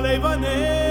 Alevane.